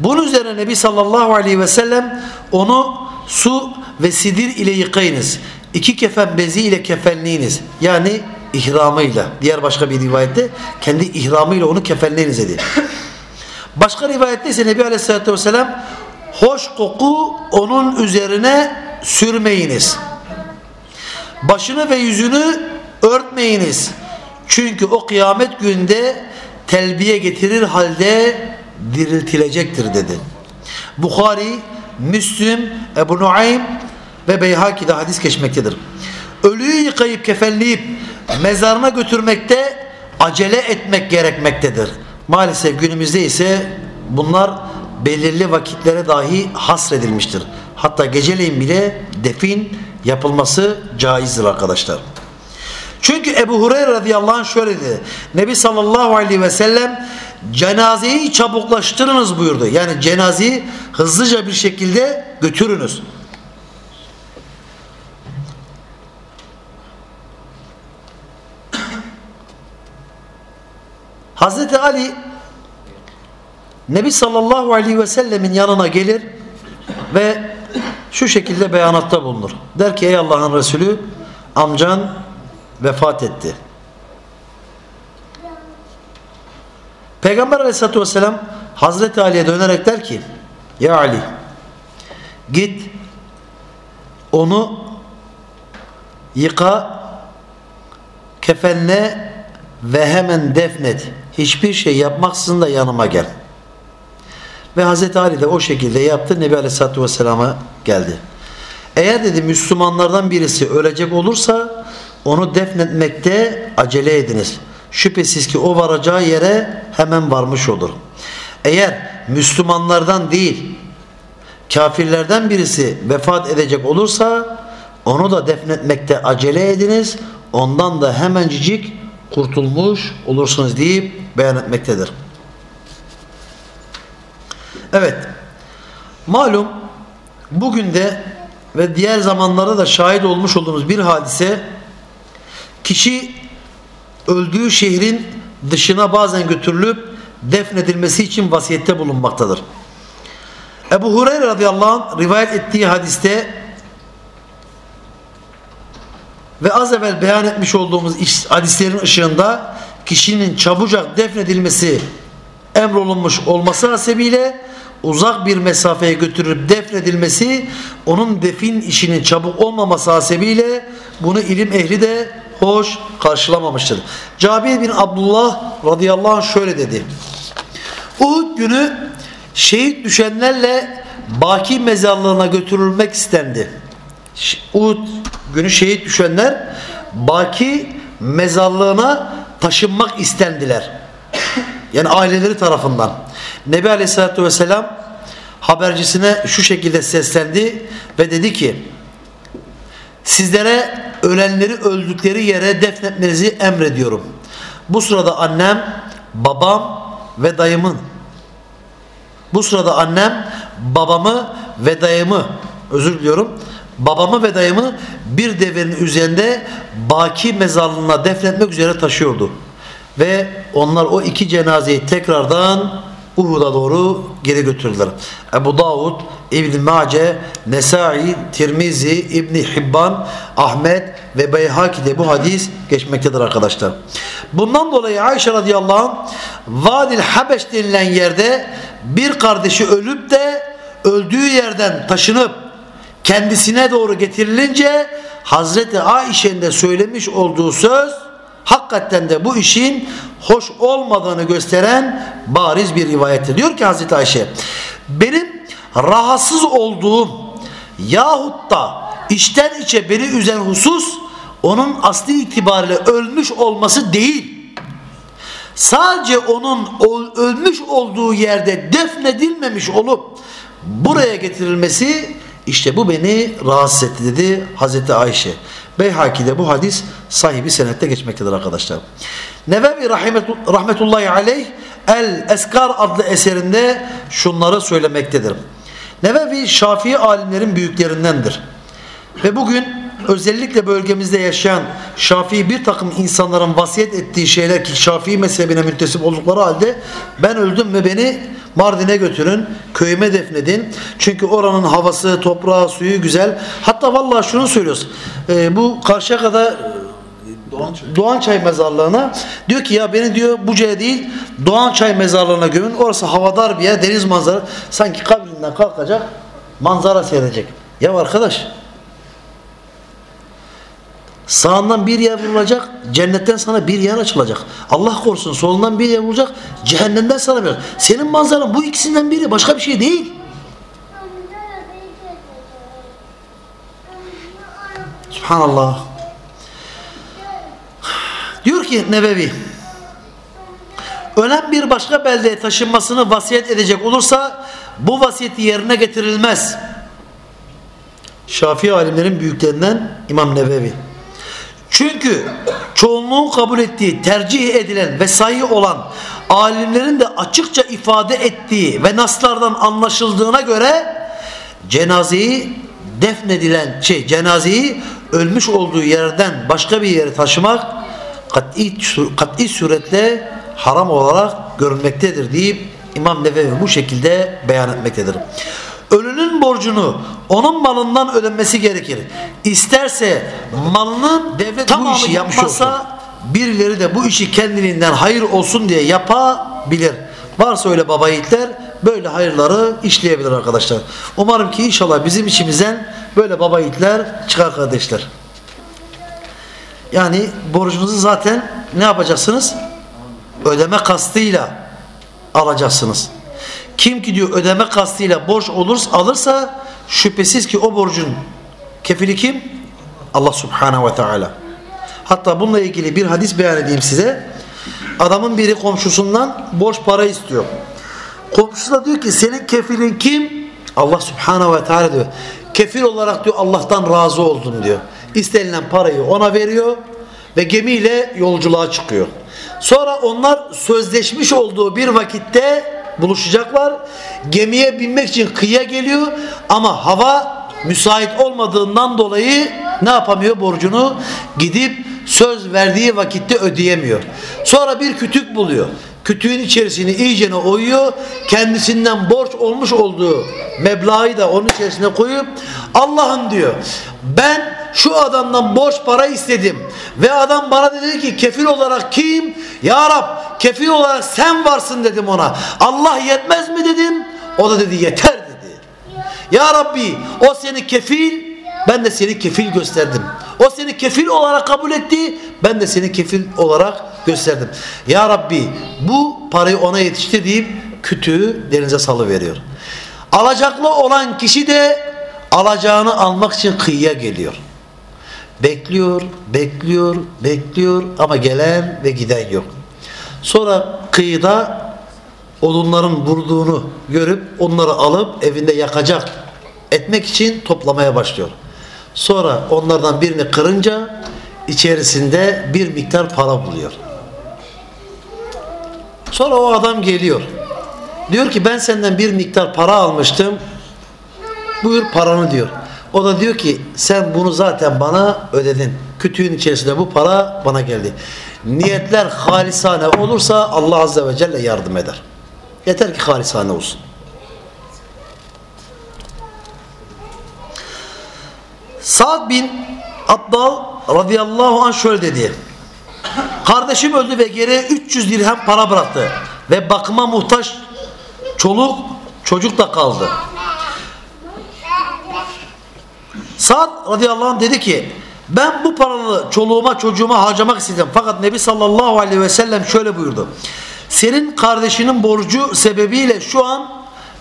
Bunun üzerine Nebi sallallahu aleyhi ve sellem onu su ve sidir ile yıkayınız. İki kefen bezi ile kefenleyiniz. Yani ihramıyla. Diğer başka bir rivayette kendi ihramıyla onu kefenleyiniz dedi. Başka rivayette ise Nebi aleyhissalatü vesselam hoş koku onun üzerine sürmeyiniz. Başını ve yüzünü örtmeyiniz. Çünkü o kıyamet günde telbiye getirir halde diriltilecektir dedi. Bukhari Müslüm, Ebu Nuaym ve Beyhaki'de hadis geçmektedir. Ölüyü yıkayıp kefenleyip mezarına götürmekte acele etmek gerekmektedir. Maalesef günümüzde ise bunlar belirli vakitlere dahi hasredilmiştir. Hatta geceleyin bile defin yapılması caizdir arkadaşlar. Çünkü Ebu Hureyre radıyallahu anh şöyle dedi. Nebi sallallahu aleyhi ve sellem cenazeyi çabuklaştırınız buyurdu. Yani cenazeyi hızlıca bir şekilde götürünüz. Hazreti Ali Nebi sallallahu aleyhi ve sellemin yanına gelir ve şu şekilde beyanatta bulunur. Der ki ey Allah'ın Resulü amcan vefat etti. Peygamber aleyhissalatü vesselam Hazreti Ali'ye dönerek der ki Ya Ali git onu yıka kefenle ve hemen defnet. Hiçbir şey yapmaksızın da yanıma gel. Ve Hazreti Ali de o şekilde yaptı. Nebi Aleyhisselatü Vesselam'a geldi. Eğer dedi Müslümanlardan birisi ölecek olursa onu defnetmekte acele ediniz. Şüphesiz ki o varacağı yere hemen varmış olur. Eğer Müslümanlardan değil kafirlerden birisi vefat edecek olursa onu da defnetmekte acele ediniz. Ondan da hemencik kurtulmuş olursunuz deyip beyan etmektedir. Evet. Malum bugün de ve diğer zamanlarda da şahit olmuş olduğumuz bir hadise kişi öldüğü şehrin dışına bazen götürülüp defnedilmesi için vasiyette bulunmaktadır. Ebu Hureyre radıyallahu anh rivayet ettiği hadiste ve az evvel beyan etmiş olduğumuz hadislerin ışığında kişinin çabucak defnedilmesi emrolunmuş olması hasebiyle uzak bir mesafeye götürüp defnedilmesi onun defin işinin çabuk olmaması hasebiyle bunu ilim ehli de hoş karşılamamıştır. Cabir bin Abdullah radıyallahu anh şöyle dedi. Uhud günü şehit düşenlerle baki mezarlığına götürülmek istendi. Uhud günü şehit düşenler baki mezarlığına taşınmak istendiler. Yani aileleri tarafından. Nebi Aleyhisselatü Vesselam habercisine şu şekilde seslendi ve dedi ki sizlere ölenleri öldükleri yere defnetmenizi emrediyorum. Bu sırada annem, babam ve dayımın bu sırada annem, babamı ve dayımı özür diliyorum babamı ve dayımı bir devenin üzerinde baki mezarlığına defnetmek üzere taşıyordu. Ve onlar o iki cenazeyi tekrardan Uhud'a doğru geri götürdüler. Ebu Davud, İbn Mace, Nesai, Tirmizi, İbn Hibban, Ahmet ve Beyhaki'de bu hadis geçmektedir arkadaşlar. Bundan dolayı Ayşe radıyallahu anh Vadil Habeş denilen yerde bir kardeşi ölüp de öldüğü yerden taşınıp kendisine doğru getirilince Hazreti Ayşe'nin de söylemiş olduğu söz hakikaten de bu işin hoş olmadığını gösteren bariz bir rivayettir. Diyor ki Hazreti Ayşe benim rahatsız olduğum yahut da içten içe beni üzen husus onun asli itibariyle ölmüş olması değil. Sadece onun ölmüş olduğu yerde defnedilmemiş olup buraya getirilmesi işte bu beni rahatsız etti dedi Hazreti Ayşe. Beyhaki'de bu hadis sahibi senette geçmektedir arkadaşlar. Nevevi rahmetullahi aleyh El Eskar adlı eserinde şunları söylemektedir. Nevevi Şafii alimlerin büyüklerindendir. Ve bugün özellikle bölgemizde yaşayan Şafii bir takım insanların vasiyet ettiği şeyler ki Şafii mezhebine müntesip oldukları halde ben öldüm ve beni Mardin'e götürün, köyüme defnedin. Çünkü oranın havası, toprağı, suyu güzel. Hatta vallahi şunu söylüyoruz. E, bu kadar Doğançay. Doğançay mezarlığına diyor ki ya beni diyor Buca'ya değil Doğançay mezarlığına gömün. Orası havadar bir yer, deniz manzara. Sanki kabrinden kalkacak, manzara seyredecek. Ya arkadaş Sağından bir yer vurulacak, cennetten sana bir yer açılacak. Allah korusun solundan bir yer vurulacak, cehennemden sana bir Senin manzaran bu ikisinden biri, başka bir şey değil. Subhanallah. Diyor ki Nebevi, ölen bir başka beldeye taşınmasını vasiyet edecek olursa bu vasiyeti yerine getirilmez. Şafii alimlerin büyüklerinden İmam Nebevi. Çünkü çoğunluğun kabul ettiği, tercih edilen ve sahih olan alimlerin de açıkça ifade ettiği ve naslardan anlaşıldığına göre cenazeyi defnedilen şey cenazeyi ölmüş olduğu yerden başka bir yere taşımak kat'i, kat'i suretle haram olarak görülmektedir deyip İmam Nevevi bu şekilde beyan etmektedir. Ölünün borcunu onun malından ödenmesi gerekir. İsterse malının devlet bu işi yapmazsa birileri de bu işi kendiliğinden hayır olsun diye yapabilir. Varsa öyle baba yiğitler böyle hayırları işleyebilir arkadaşlar. Umarım ki inşallah bizim içimizden böyle baba yiğitler çıkar kardeşler. Yani borcunuzu zaten ne yapacaksınız? Ödeme kastıyla alacaksınız. Kim ki diyor ödeme kastıyla borç olursa alırsa şüphesiz ki o borcun kefili kim? Allah subhanahu ve teala. Hatta bununla ilgili bir hadis beyan edeyim size. Adamın biri komşusundan borç para istiyor. Komşusu da diyor ki senin kefilin kim? Allah subhanahu ve teala diyor. Kefil olarak diyor Allah'tan razı oldum diyor. İstenilen parayı ona veriyor ve gemiyle yolculuğa çıkıyor. Sonra onlar sözleşmiş olduğu bir vakitte buluşacaklar. Gemiye binmek için kıyıya geliyor ama hava müsait olmadığından dolayı ne yapamıyor borcunu? Gidip söz verdiği vakitte ödeyemiyor. Sonra bir kütük buluyor. Kütüğün içerisini iyicene oyuyor. Kendisinden borç olmuş olduğu meblağı da onun içerisine koyup Allah'ım diyor ben şu adamdan borç para istedim ve adam bana dedi ki kefil olarak kim? Ya Rab kefil olarak sen varsın dedim ona. Allah yetmez mi dedim. O da dedi yeter dedi. Ya Rabbi o seni kefil ben de seni kefil gösterdim. O seni kefil olarak kabul etti. Ben de seni kefil olarak gösterdim. Ya Rabbi bu parayı ona yetiştir deyip kütüğü denize salıveriyor. Alacaklı olan kişi de alacağını almak için kıyıya geliyor. Bekliyor, bekliyor, bekliyor ama gelen ve giden yok. Sonra kıyıda odunların vurduğunu görüp onları alıp evinde yakacak etmek için toplamaya başlıyor. Sonra onlardan birini kırınca içerisinde bir miktar para buluyor. Sonra o adam geliyor. Diyor ki ben senden bir miktar para almıştım. Buyur paranı diyor. O da diyor ki sen bunu zaten bana ödedin. Kütüğün içerisinde bu para bana geldi. Niyetler halisane olursa Allah Azze ve Celle yardım eder. Yeter ki halisane olsun. Sa'd bin Abdal radıyallahu anh şöyle dedi. Kardeşim öldü ve geriye 300 dirhem para bıraktı. Ve bakıma muhtaç çoluk çocuk da kaldı. Sa'd radıyallahu anh dedi ki ben bu paraları çoluğuma çocuğuma harcamak istedim. Fakat Nebi sallallahu aleyhi ve sellem şöyle buyurdu. Senin kardeşinin borcu sebebiyle şu an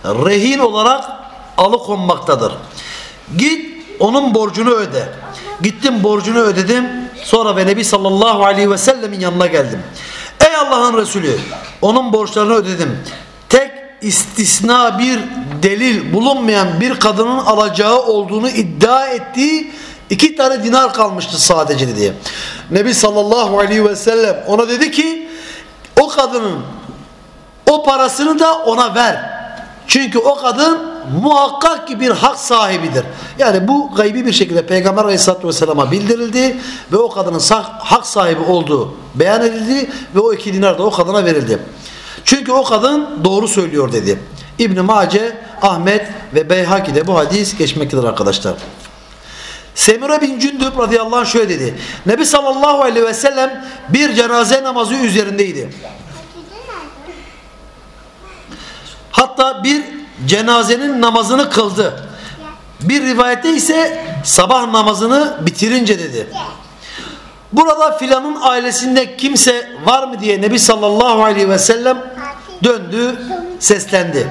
rehin olarak alıkonmaktadır. Git onun borcunu öde. Gittim borcunu ödedim. Sonra ve Nebi sallallahu aleyhi ve sellemin yanına geldim. Ey Allah'ın Resulü onun borçlarını ödedim. Tek istisna bir delil bulunmayan bir kadının alacağı olduğunu iddia ettiği iki tane dinar kalmıştı sadece dedi. Nebi sallallahu aleyhi ve sellem ona dedi ki o kadının o parasını da ona ver. Çünkü o kadın muhakkak ki bir hak sahibidir. Yani bu gaybi bir şekilde Peygamber Aleyhisselatü Vesselam'a bildirildi ve o kadının hak sahibi olduğu beyan edildi ve o iki dinar da o kadına verildi. Çünkü o kadın doğru söylüyor dedi. İbn Mace, Ahmet ve Beyhaki'de bu hadis geçmektedir arkadaşlar. Semire bin Cündüb radıyallahu anh şöyle dedi. Nebi sallallahu aleyhi ve sellem bir cenaze namazı üzerindeydi. Hatta bir cenazenin namazını kıldı. Bir rivayette ise sabah namazını bitirince dedi. Burada filanın ailesinde kimse var mı diye Nebi sallallahu aleyhi ve sellem döndü, seslendi.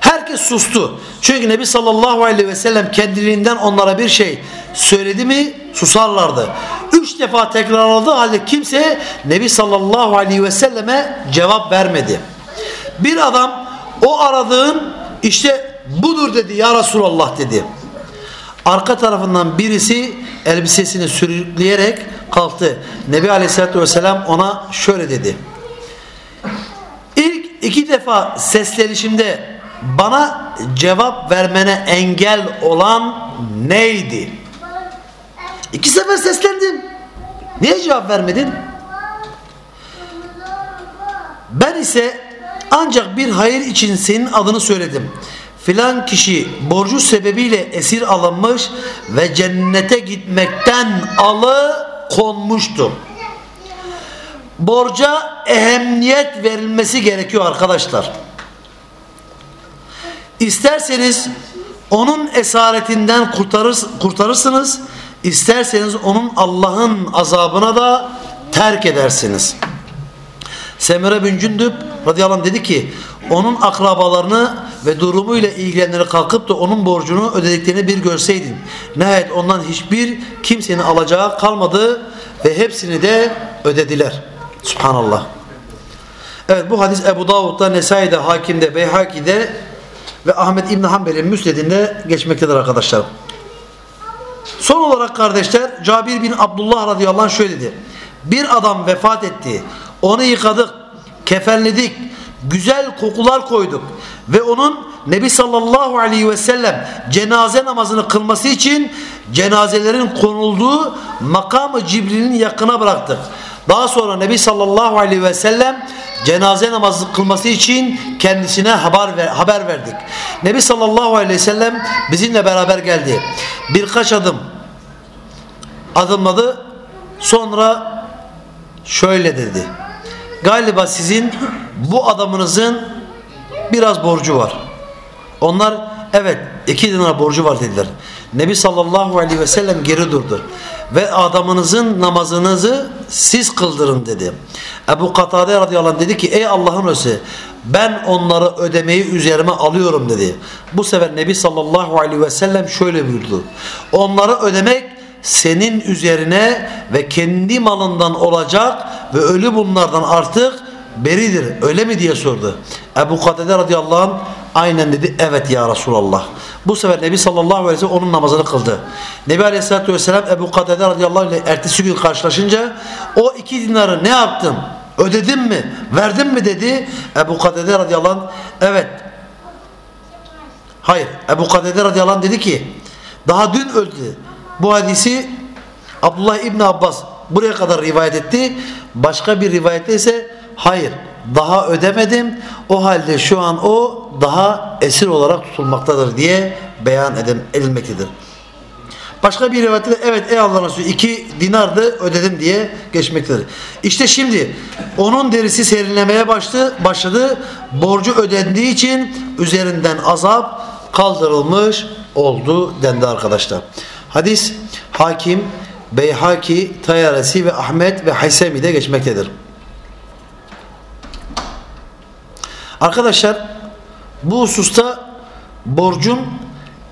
Herkes sustu. Çünkü Nebi sallallahu aleyhi ve sellem kendiliğinden onlara bir şey söyledi mi susarlardı. Üç defa tekrarladığı halde kimse Nebi sallallahu aleyhi ve selleme cevap vermedi. Bir adam o aradığın işte budur dedi ya Resulallah dedi. Arka tarafından birisi elbisesini sürükleyerek kalktı. Nebi Aleyhisselatü Vesselam ona şöyle dedi. İlk iki defa seslenişimde bana cevap vermene engel olan neydi? İki sefer seslendim. Niye cevap vermedin? Ben ise ancak bir hayır için senin adını söyledim. Filan kişi borcu sebebiyle esir alınmış ve cennete gitmekten alı konmuştu. Borca ehemmiyet verilmesi gerekiyor arkadaşlar. İsterseniz onun esaretinden kurtarır, kurtarırsınız. İsterseniz onun Allah'ın azabına da terk edersiniz. Semire bin Cündüb radıyallahu anh dedi ki onun akrabalarını ve durumuyla ilgilenleri kalkıp da onun borcunu ödediklerini bir görseydin. Nihayet ondan hiçbir kimsenin alacağı kalmadı ve hepsini de ödediler. Subhanallah. Evet bu hadis Ebu Davud'da, Nesai'de, Hakim'de, Beyhaki'de ve Ahmet İbni Hanbel'in müsnedinde geçmektedir arkadaşlar. Son olarak kardeşler Cabir bin Abdullah radıyallahu anh şöyle dedi. Bir adam vefat etti. Onu yıkadık, kefenledik, güzel kokular koyduk ve onun Nebi sallallahu aleyhi ve sellem cenaze namazını kılması için cenazelerin konulduğu makamı Cibril'in yakına bıraktık. Daha sonra Nebi sallallahu aleyhi ve sellem cenaze namazı kılması için kendisine haber, ver, haber verdik. Nebi sallallahu aleyhi ve sellem bizimle beraber geldi. Birkaç adım adımladı. Sonra şöyle dedi. Galiba sizin bu adamınızın biraz borcu var. Onlar evet iki dinar borcu var dediler. Nebi sallallahu aleyhi ve sellem geri durdu. Ve adamınızın namazınızı siz kıldırın dedi. Ebu Katade radıyallahu anh dedi ki ey Allah'ın Resulü ben onları ödemeyi üzerime alıyorum dedi. Bu sefer Nebi sallallahu aleyhi ve sellem şöyle buyurdu. Onları ödemek senin üzerine ve kendi malından olacak ve ölü bunlardan artık beridir. Öyle mi diye sordu. Ebu Katade radıyallahu anh aynen dedi evet ya Resulallah. Bu sefer Nebi sallallahu aleyhi ve sellem onun namazını kıldı. Nebi aleyhissalatü vesselam Ebu Katade radıyallahu anh ile ertesi gün karşılaşınca o iki dinarı ne yaptın? Ödedin mi? Verdin mi dedi. Ebu Katade radıyallahu anh evet. Hayır. Ebu Katade radıyallahu anh dedi ki daha dün öldü. Bu hadisi Abdullah İbni Abbas buraya kadar rivayet etti. Başka bir rivayette ise hayır daha ödemedim. O halde şu an o daha esir olarak tutulmaktadır diye beyan edilmektedir. Başka bir rivayette evet ey Allah Resulü iki dinardı ödedim diye geçmektedir. İşte şimdi onun derisi serinlemeye başladı, başladı. Borcu ödendiği için üzerinden azap kaldırılmış oldu dendi arkadaşlar. Hadis Hakim, Beyhaki, Tayaresi ve Ahmet ve Haysemi'de geçmektedir. Arkadaşlar bu hususta borcun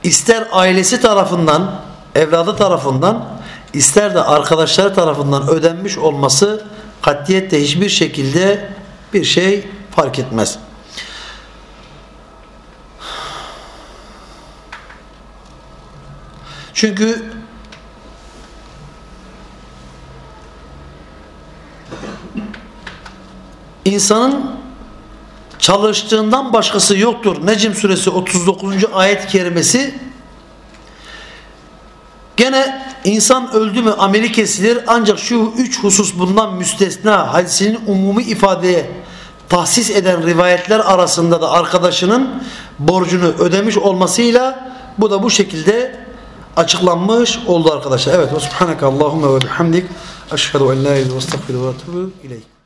ister ailesi tarafından, evladı tarafından, ister de arkadaşları tarafından ödenmiş olması katiyette hiçbir şekilde bir şey fark etmez. Çünkü insanın çalıştığından başkası yoktur. Necm suresi 39. ayet-i kerimesi gene insan öldü mü ameli kesilir ancak şu üç husus bundan müstesna hadisinin umumi ifadeye tahsis eden rivayetler arasında da arkadaşının borcunu ödemiş olmasıyla bu da bu şekilde açıklanmış oldu arkadaşlar. Evet. Subhaneke Allahümme ve bihamdik. Eşhedü en la ilahe ve estağfiru ve etûbü ileyk.